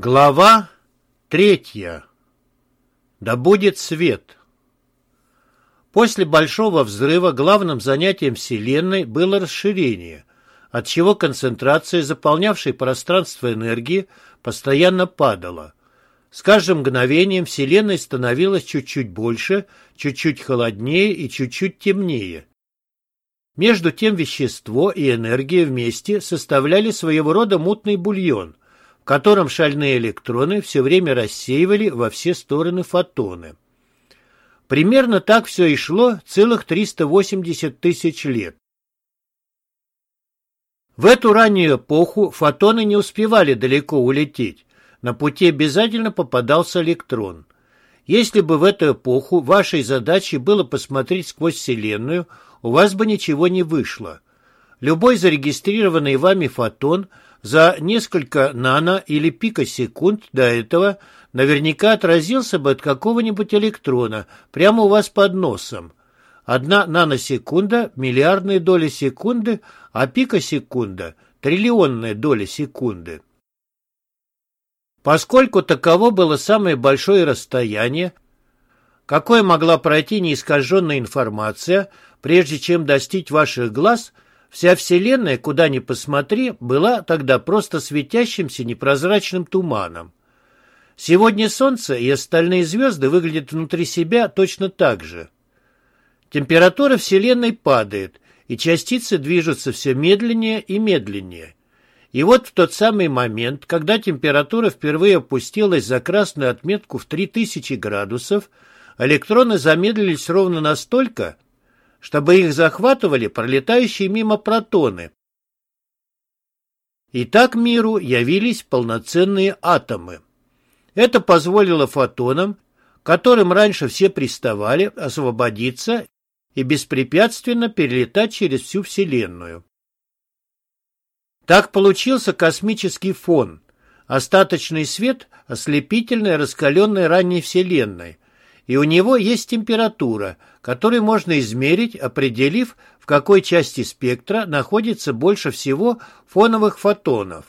Глава третья. Да будет свет. После Большого взрыва главным занятием Вселенной было расширение, отчего концентрация, заполнявшей пространство энергии, постоянно падала. С каждым мгновением Вселенной становилось чуть-чуть больше, чуть-чуть холоднее и чуть-чуть темнее. Между тем вещество и энергия вместе составляли своего рода мутный бульон – котором шальные электроны все время рассеивали во все стороны фотоны. Примерно так все и шло целых 380 тысяч лет. В эту раннюю эпоху фотоны не успевали далеко улететь. На пути обязательно попадался электрон. Если бы в эту эпоху вашей задачей было посмотреть сквозь Вселенную, у вас бы ничего не вышло. Любой зарегистрированный вами фотон – за несколько нано- или пикосекунд до этого наверняка отразился бы от какого-нибудь электрона прямо у вас под носом. Одна наносекунда – миллиардная доля секунды, а пикосекунда – триллионная доля секунды. Поскольку таково было самое большое расстояние, какое могла пройти неискаженная информация, прежде чем достичь ваших глаз – Вся Вселенная, куда ни посмотри, была тогда просто светящимся непрозрачным туманом. Сегодня Солнце и остальные звезды выглядят внутри себя точно так же. Температура Вселенной падает, и частицы движутся все медленнее и медленнее. И вот в тот самый момент, когда температура впервые опустилась за красную отметку в 3000 градусов, электроны замедлились ровно настолько, чтобы их захватывали пролетающие мимо протоны. И так миру явились полноценные атомы. Это позволило фотонам, которым раньше все приставали, освободиться и беспрепятственно перелетать через всю Вселенную. Так получился космический фон, остаточный свет ослепительной раскаленной ранней Вселенной, и у него есть температура, которую можно измерить, определив, в какой части спектра находится больше всего фоновых фотонов.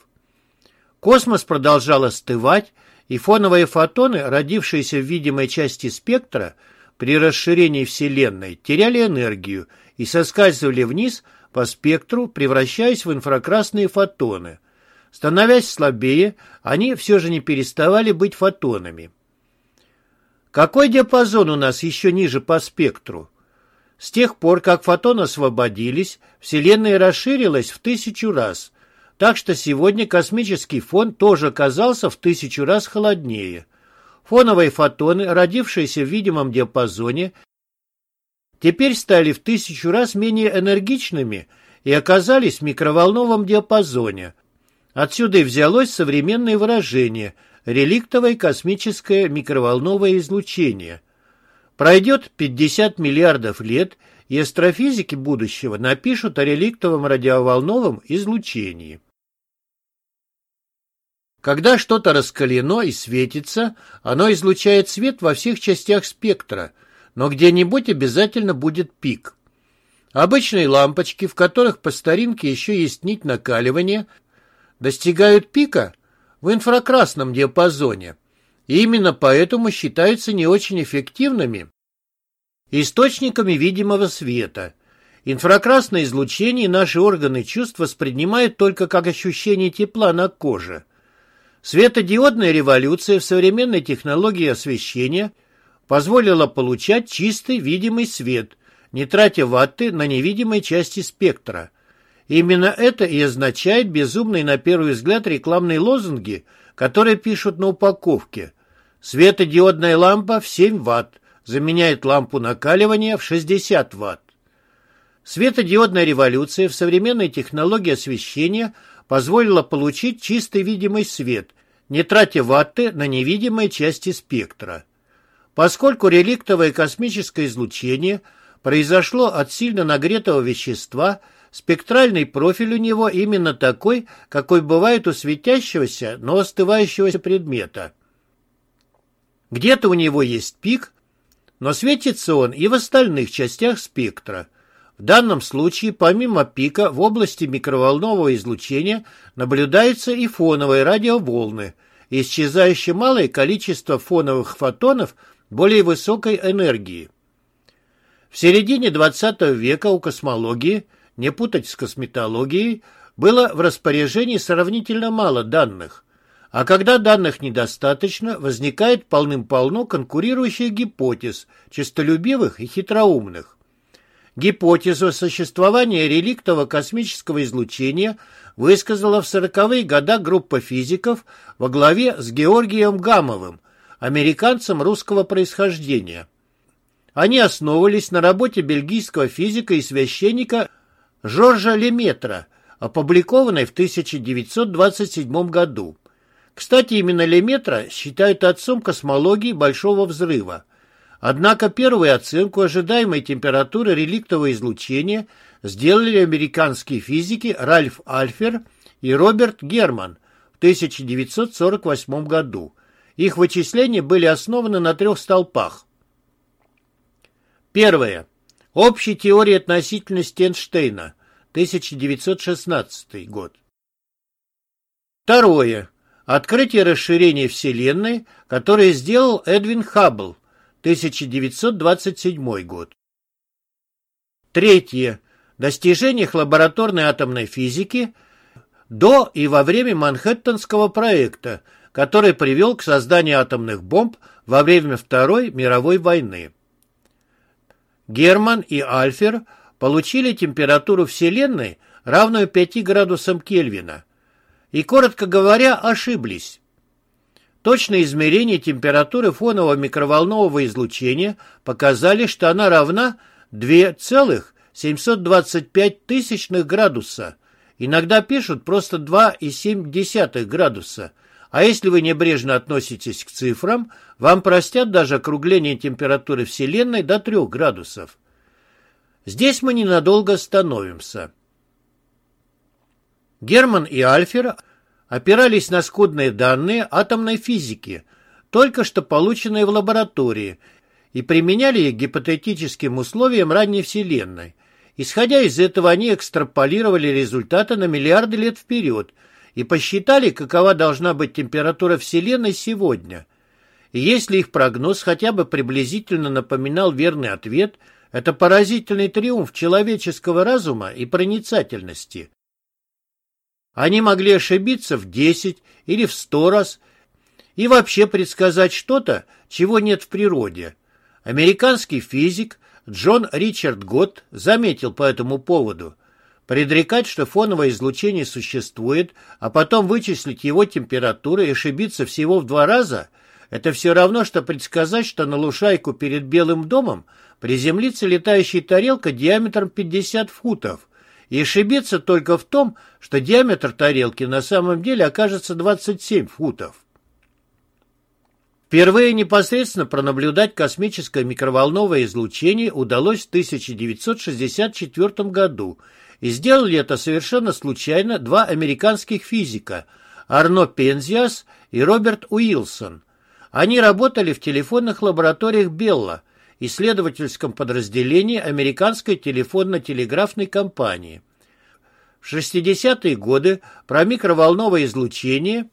Космос продолжал остывать, и фоновые фотоны, родившиеся в видимой части спектра, при расширении Вселенной теряли энергию и соскальзывали вниз по спектру, превращаясь в инфракрасные фотоны. Становясь слабее, они все же не переставали быть фотонами. Какой диапазон у нас еще ниже по спектру? С тех пор, как фотоны освободились, Вселенная расширилась в тысячу раз, так что сегодня космический фон тоже оказался в тысячу раз холоднее. Фоновые фотоны, родившиеся в видимом диапазоне, теперь стали в тысячу раз менее энергичными и оказались в микроволновом диапазоне. Отсюда и взялось современное выражение – реликтовое космическое микроволновое излучение. Пройдет 50 миллиардов лет, и астрофизики будущего напишут о реликтовом радиоволновом излучении. Когда что-то раскалено и светится, оно излучает свет во всех частях спектра, но где-нибудь обязательно будет пик. Обычные лампочки, в которых по старинке еще есть нить накаливания, достигают пика в инфракрасном диапазоне, и именно поэтому считаются не очень эффективными источниками видимого света. Инфракрасное излучение наши органы чувств воспринимают только как ощущение тепла на коже. Светодиодная революция в современной технологии освещения позволила получать чистый видимый свет, не тратя ватты на невидимой части спектра – Именно это и означает безумные на первый взгляд рекламные лозунги, которые пишут на упаковке. Светодиодная лампа в 7 Вт заменяет лампу накаливания в 60 Вт. Светодиодная революция в современной технологии освещения позволила получить чистый видимый свет, не тратя ватты на невидимые части спектра. Поскольку реликтовое космическое излучение произошло от сильно нагретого вещества – Спектральный профиль у него именно такой, какой бывает у светящегося, но остывающегося предмета. Где-то у него есть пик, но светится он и в остальных частях спектра. В данном случае, помимо пика, в области микроволнового излучения наблюдаются и фоновые радиоволны. исчезающее малое количество фоновых фотонов более высокой энергии. В середине XX века у космологии, не путать с косметологией, было в распоряжении сравнительно мало данных. А когда данных недостаточно, возникает полным-полно конкурирующих гипотез, честолюбивых и хитроумных. Гипотезу существования реликтового космического излучения высказала в сороковые года группа физиков во главе с Георгием Гамовым, американцем русского происхождения. Они основывались на работе бельгийского физика и священника Жоржа Леметра, опубликованной в 1927 году. Кстати, именно Леметра считают отцом космологии Большого Взрыва. Однако первую оценку ожидаемой температуры реликтового излучения сделали американские физики Ральф Альфер и Роберт Герман в 1948 году. Их вычисления были основаны на трех столпах. Первое. Общая теория относительности Эйнштейна, 1916 год. Второе. Открытие расширения Вселенной, которое сделал Эдвин Хаббл, 1927 год. Третье. Достижениях лабораторной атомной физики до и во время Манхэттенского проекта, который привел к созданию атомных бомб во время Второй мировой войны. Герман и Альфер получили температуру Вселенной, равную 5 градусам Кельвина, и, коротко говоря, ошиблись. Точные измерения температуры фонового микроволнового излучения показали, что она равна 2,725 тысячных градуса. Иногда пишут просто 2,7 градуса. А если вы небрежно относитесь к цифрам, вам простят даже округление температуры Вселенной до 3 градусов. Здесь мы ненадолго остановимся. Герман и Альфер опирались на скудные данные атомной физики, только что полученные в лаборатории, и применяли их гипотетическим условиям ранней Вселенной. Исходя из этого, они экстраполировали результаты на миллиарды лет вперед и посчитали, какова должна быть температура Вселенной сегодня. И если их прогноз хотя бы приблизительно напоминал верный ответ, это поразительный триумф человеческого разума и проницательности. Они могли ошибиться в 10 или в 100 раз и вообще предсказать что-то, чего нет в природе. Американский физик Джон Ричард Готт заметил по этому поводу. Предрекать, что фоновое излучение существует, а потом вычислить его температуру и ошибиться всего в два раза – это все равно, что предсказать, что на лужайку перед Белым домом приземлится летающая тарелка диаметром 50 футов, и ошибиться только в том, что диаметр тарелки на самом деле окажется 27 футов. Впервые непосредственно пронаблюдать космическое микроволновое излучение удалось в 1964 году, и сделали это совершенно случайно два американских физика – Арно Пензиас и Роберт Уилсон. Они работали в телефонных лабораториях Белла, исследовательском подразделении американской телефонно-телеграфной компании. В 60-е годы про микроволновое излучение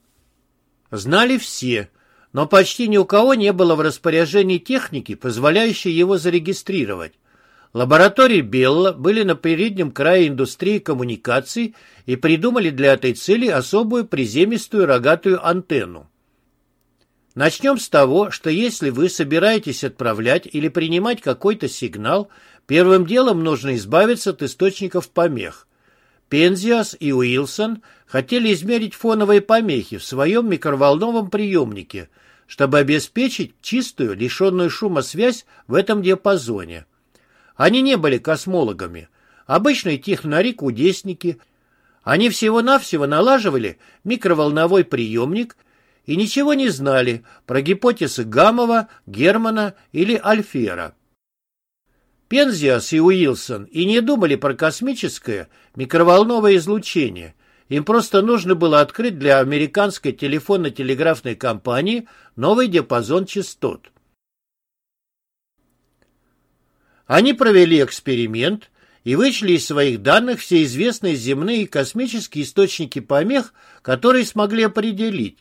знали все, но почти ни у кого не было в распоряжении техники, позволяющей его зарегистрировать. Лаборатории Белла были на переднем крае индустрии коммуникаций и придумали для этой цели особую приземистую рогатую антенну. Начнем с того, что если вы собираетесь отправлять или принимать какой-то сигнал, первым делом нужно избавиться от источников помех. Пензиас и Уилсон хотели измерить фоновые помехи в своем микроволновом приемнике, чтобы обеспечить чистую, лишенную шума связь в этом диапазоне. Они не были космологами, обычные технари-кудесники. Они всего-навсего налаживали микроволновой приемник и ничего не знали про гипотезы Гамова, Германа или Альфера. Пензиас и Уилсон и не думали про космическое микроволновое излучение. Им просто нужно было открыть для американской телефонно-телеграфной компании новый диапазон частот. Они провели эксперимент и вычли из своих данных все известные земные и космические источники помех, которые смогли определить,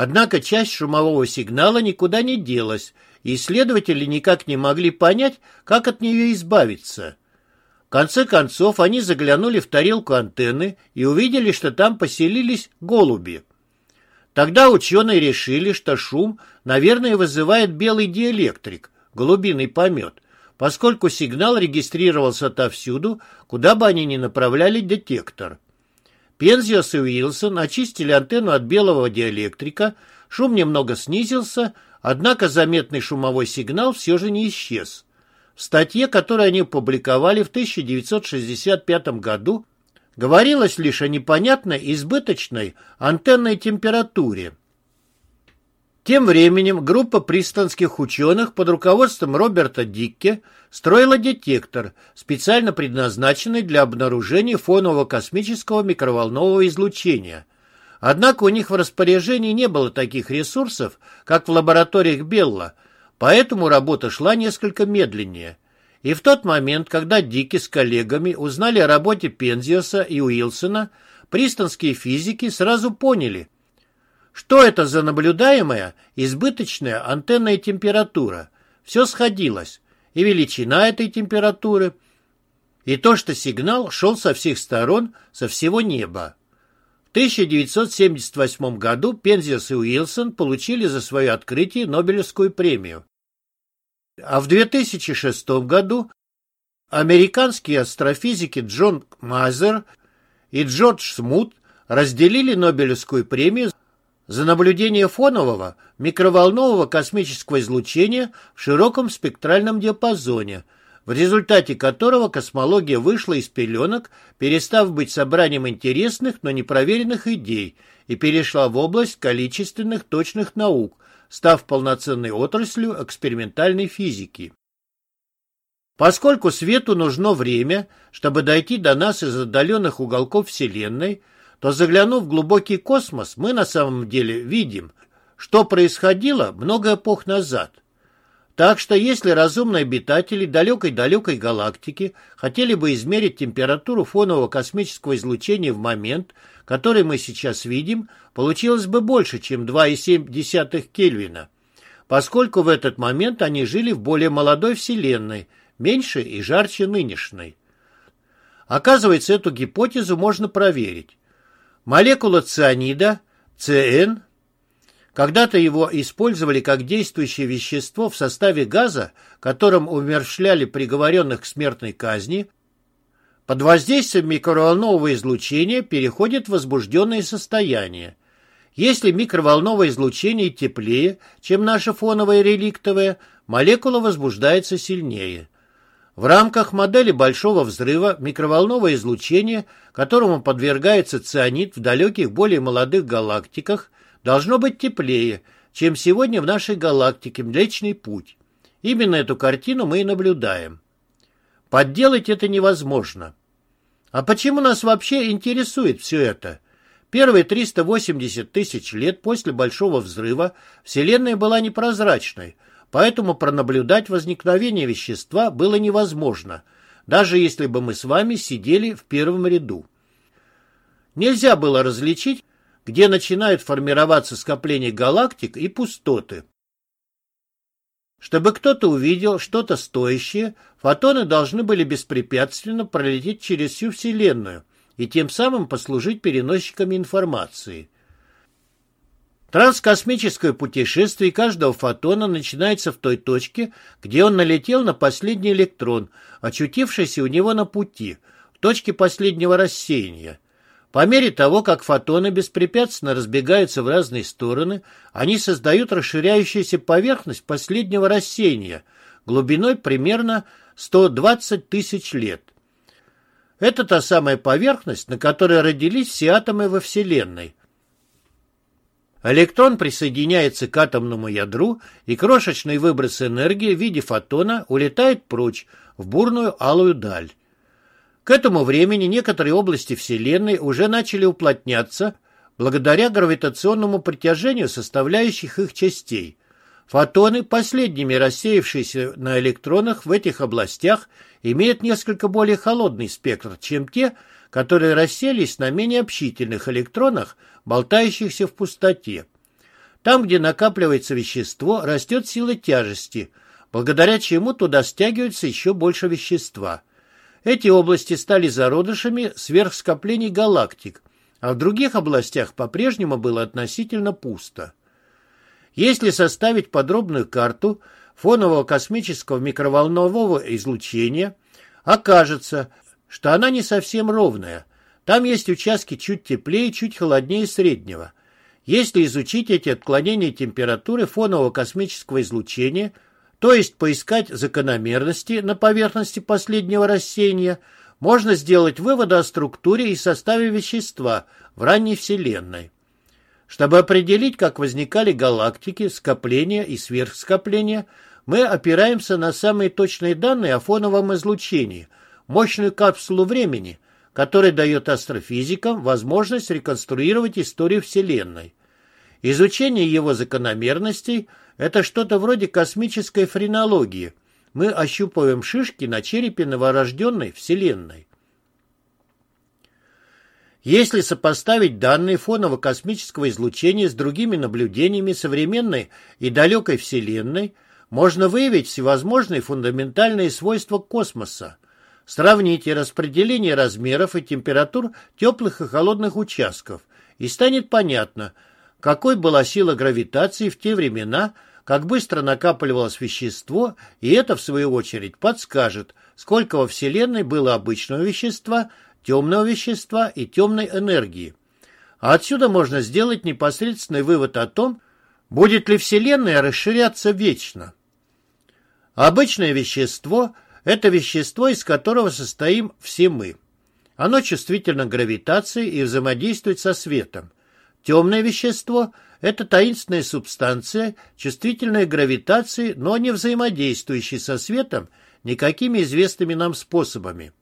Однако часть шумового сигнала никуда не делась, и исследователи никак не могли понять, как от нее избавиться. В конце концов, они заглянули в тарелку антенны и увидели, что там поселились голуби. Тогда ученые решили, что шум, наверное, вызывает белый диэлектрик, голубиный помет, поскольку сигнал регистрировался отовсюду, куда бы они ни направляли детектор. Пензиос и Уилсон очистили антенну от белого диэлектрика, шум немного снизился, однако заметный шумовой сигнал все же не исчез. В статье, которую они опубликовали в 1965 году, говорилось лишь о непонятной избыточной антенной температуре. Тем временем группа пристонских ученых под руководством Роберта Дикке строила детектор, специально предназначенный для обнаружения фонового космического микроволнового излучения. Однако у них в распоряжении не было таких ресурсов, как в лабораториях Белла, поэтому работа шла несколько медленнее. И в тот момент, когда Дикки с коллегами узнали о работе Пензиоса и Уилсона, пристонские физики сразу поняли – что это за наблюдаемая избыточная антенная температура? Все сходилось. И величина этой температуры, и то, что сигнал шел со всех сторон, со всего неба. В 1978 году Пензиас и Уилсон получили за свое открытие Нобелевскую премию. А в 2006 году американские астрофизики Джон Мазер и Джордж Смут разделили Нобелевскую премию за наблюдение фонового микроволнового космического излучения в широком спектральном диапазоне, в результате которого космология вышла из пеленок, перестав быть собранием интересных, но непроверенных идей, и перешла в область количественных точных наук, став полноценной отраслью экспериментальной физики. Поскольку свету нужно время, чтобы дойти до нас из отдаленных уголков Вселенной, то заглянув в глубокий космос, мы на самом деле видим, что происходило много эпох назад. Так что если разумные обитатели далекой-далекой галактики хотели бы измерить температуру фонового космического излучения в момент, который мы сейчас видим, получилось бы больше, чем 2,7 Кельвина, поскольку в этот момент они жили в более молодой Вселенной, меньше и жарче нынешней. Оказывается, эту гипотезу можно проверить. Молекула цианида, ЦН, когда-то его использовали как действующее вещество в составе газа, которым умерщвляли приговоренных к смертной казни, под воздействием микроволнового излучения переходит в возбужденное состояние. Если микроволновое излучение теплее, чем наше фоновое реликтовое, молекула возбуждается сильнее – в рамках модели Большого взрыва микроволновое излучение, которому подвергается цианид в далеких более молодых галактиках, должно быть теплее, чем сегодня в нашей галактике Млечный Путь. Именно эту картину мы и наблюдаем. Подделать это невозможно. А почему нас вообще интересует все это? Первые 380 тысяч лет после Большого взрыва Вселенная была непрозрачной – поэтому пронаблюдать возникновение вещества было невозможно, даже если бы мы с вами сидели в первом ряду. Нельзя было различить, где начинают формироваться скопления галактик и пустоты. Чтобы кто-то увидел что-то стоящее, фотоны должны были беспрепятственно пролететь через всю Вселенную и тем самым послужить переносчиками информации – Транскосмическое путешествие каждого фотона начинается в той точке, где он налетел на последний электрон, очутившийся у него на пути, в точке последнего рассеяния. По мере того, как фотоны беспрепятственно разбегаются в разные стороны, они создают расширяющуюся поверхность последнего рассеяния глубиной примерно 120 тысяч лет. Это та самая поверхность, на которой родились все атомы во Вселенной, Электрон присоединяется к атомному ядру, и крошечный выброс энергии в виде фотона улетает прочь в бурную алую даль. К этому времени некоторые области Вселенной уже начали уплотняться благодаря гравитационному притяжению составляющих их частей. Фотоны, последними рассеявшиеся на электронах в этих областях, имеют несколько более холодный спектр, чем те, которые расселись на менее общительных электронах, болтающихся в пустоте. Там, где накапливается вещество, растет сила тяжести, благодаря чему туда стягивается еще больше вещества. Эти области стали зародышами сверхскоплений галактик, а в других областях по-прежнему было относительно пусто. Если составить подробную карту фонового космического микроволнового излучения, окажется, что она не совсем ровная. Там есть участки чуть теплее, чуть холоднее среднего. Если изучить эти отклонения температуры фонового космического излучения, то есть поискать закономерности на поверхности последнего рассеяния, можно сделать выводы о структуре и составе вещества в ранней Вселенной. Чтобы определить, как возникали галактики, скопления и сверхскопления, мы опираемся на самые точные данные о фоновом излучении, мощную капсулу времени, которая дает астрофизикам возможность реконструировать историю Вселенной. Изучение его закономерностей – это что-то вроде космической френологии. Мы ощупываем шишки на черепе новорожденной Вселенной. Если сопоставить данные фоново-космического излучения с другими наблюдениями современной и далекой Вселенной, можно выявить всевозможные фундаментальные свойства космоса. Сравните распределение размеров и температур теплых и холодных участков, и станет понятно – какой была сила гравитации в те времена, как быстро накапливалось вещество, и это, в свою очередь, подскажет, сколько во Вселенной было обычного вещества, темного вещества и темной энергии. А отсюда можно сделать непосредственный вывод о том, будет ли Вселенная расширяться вечно. Обычное вещество – это вещество, из которого состоим все мы. Оно чувствительно к гравитации и взаимодействует со светом. Темное вещество – это таинственная субстанция, чувствительная к гравитации, но не взаимодействующая со светом никакими известными нам способами.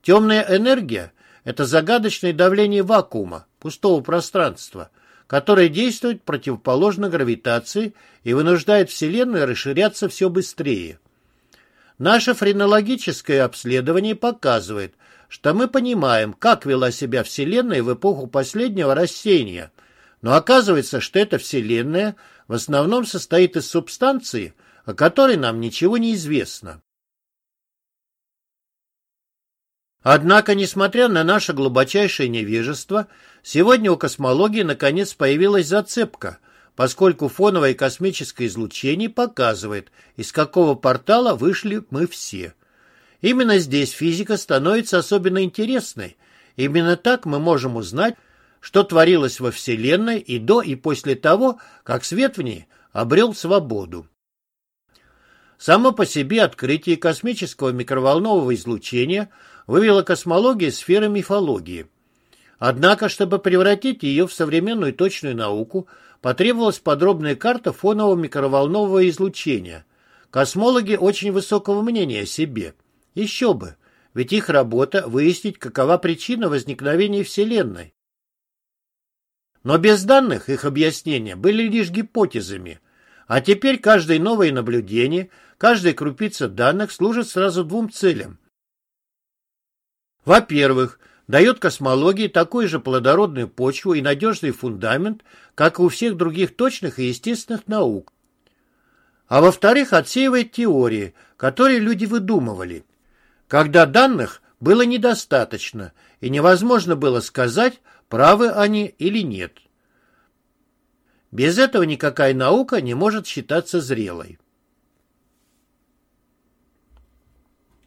Темная энергия – это загадочное давление вакуума, пустого пространства, которое действует противоположно гравитации и вынуждает Вселенную расширяться все быстрее. Наше френологическое обследование показывает, что мы понимаем, как вела себя Вселенная в эпоху последнего рассеяния, но оказывается, что эта Вселенная в основном состоит из субстанции, о которой нам ничего не известно. Однако, несмотря на наше глубочайшее невежество, сегодня у космологии наконец появилась зацепка, поскольку фоновое космическое излучение показывает, из какого портала вышли мы все – Именно здесь физика становится особенно интересной. Именно так мы можем узнать, что творилось во Вселенной и до, и после того, как свет в ней обрел свободу. Само по себе открытие космического микроволнового излучения вывело космологию сферы мифологии. Однако, чтобы превратить ее в современную точную науку, потребовалась подробная карта фонового микроволнового излучения. Космологи очень высокого мнения о себе – еще бы, ведь их работа – выяснить, какова причина возникновения Вселенной. Но без данных их объяснения были лишь гипотезами, а теперь каждое новое наблюдение, каждая крупица данных служит сразу двум целям. Во-первых, дает космологии такую же плодородную почву и надежный фундамент, как и у всех других точных и естественных наук. А во-вторых, отсеивает теории, которые люди выдумывали – когда данных было недостаточно, и невозможно было сказать, правы они или нет. Без этого никакая наука не может считаться зрелой.